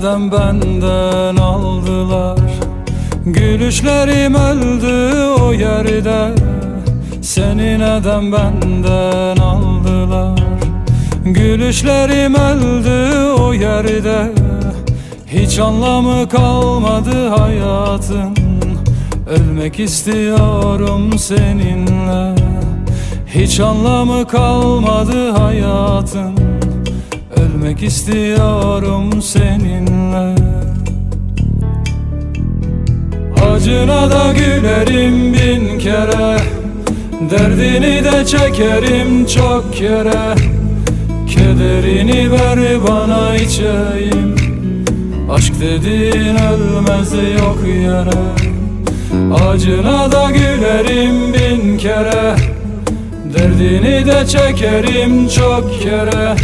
neden benden aldılar Gülüşlerim öldü o yerde. Seni neden benden aldılar? Gülüşlerim öldü o yerde. Hiç anlamı kalmadı hayatın. Ölmek istiyorum seninle. Hiç anlamı kalmadı hayatın Ölmek istiyorum seninle. Acına da gülerim bin kere. Derdini de çekerim çok kere Kederini ver bana içeyim. Aşk dediğin ölmez yok yere. Acına da gülerim bin kere. Derdini de çekerim çok kere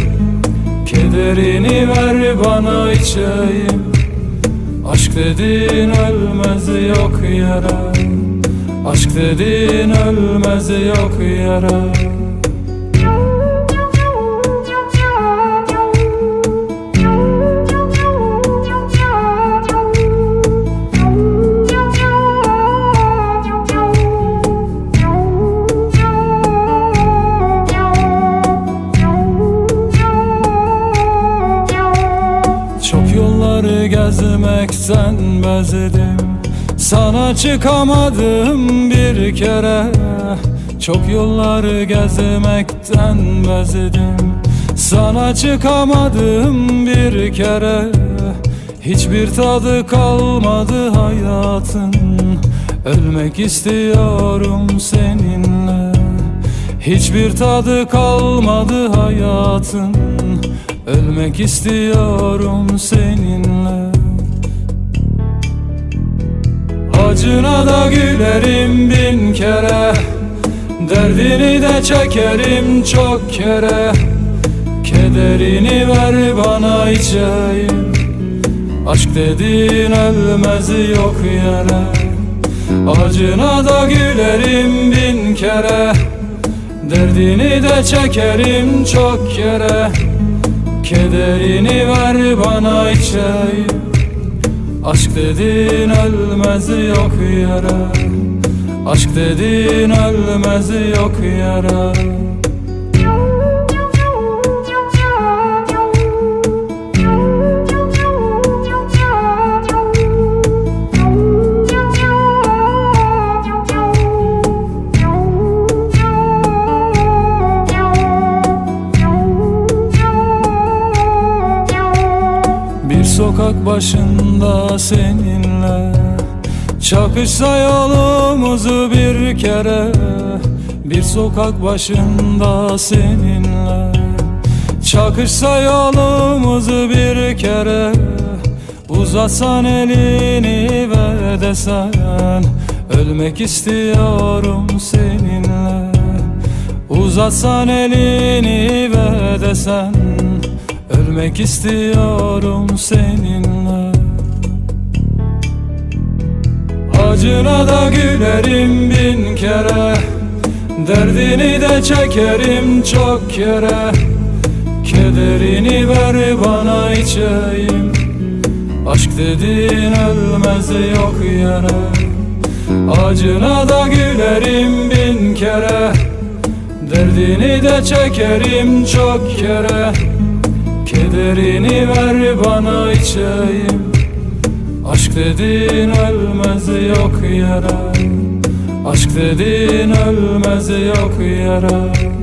Kederini ver bana içeyim. Aşk dediğin ölmez yok yere Aşk dediğin ölmez yok yere gezmekten bezdim. Sana çıkamadım bir kere. Çok yolları gezmekten bezdim. Sana çıkamadım bir kere. Hiçbir tadı kalmadı hayatın. Ölmek istiyorum seninle. Hiçbir tadı kalmadı hayatın Ölmek istiyorum seninle. Acına da gülerim bin kere. Derdini de çekerim çok kere. Kederini ver bana içeyim. Aşk dediğin ölmez yok yere. Acına da gülerim bin kere. Derdini de çekerim çok kere Kederini ver bana içeyim Aşk dediğin ölmez yok yere Aşk dediğin ölmez yok yere sokak başında seninle. Çakışsa yolumuzu bir kere Bir sokak başında seninle. Çakışsa yolumuzu bir kere Uzatsan elini ve desen. Ölmek istiyorum seninle. Uzatsan elini ve desen Ölmek istiyorum seninle. Acına da gülerim bin kere. Derdini de çekerim çok kere Kederini ver bana içeyim. Aşk dediğin ölmez yok yere. Acına da gülerim bin kere. Derdini de çekerim çok kere Kederini ver bana içeyim. Aşk dediğin ölmez yok yere Aşk dediğin ölmez yok yere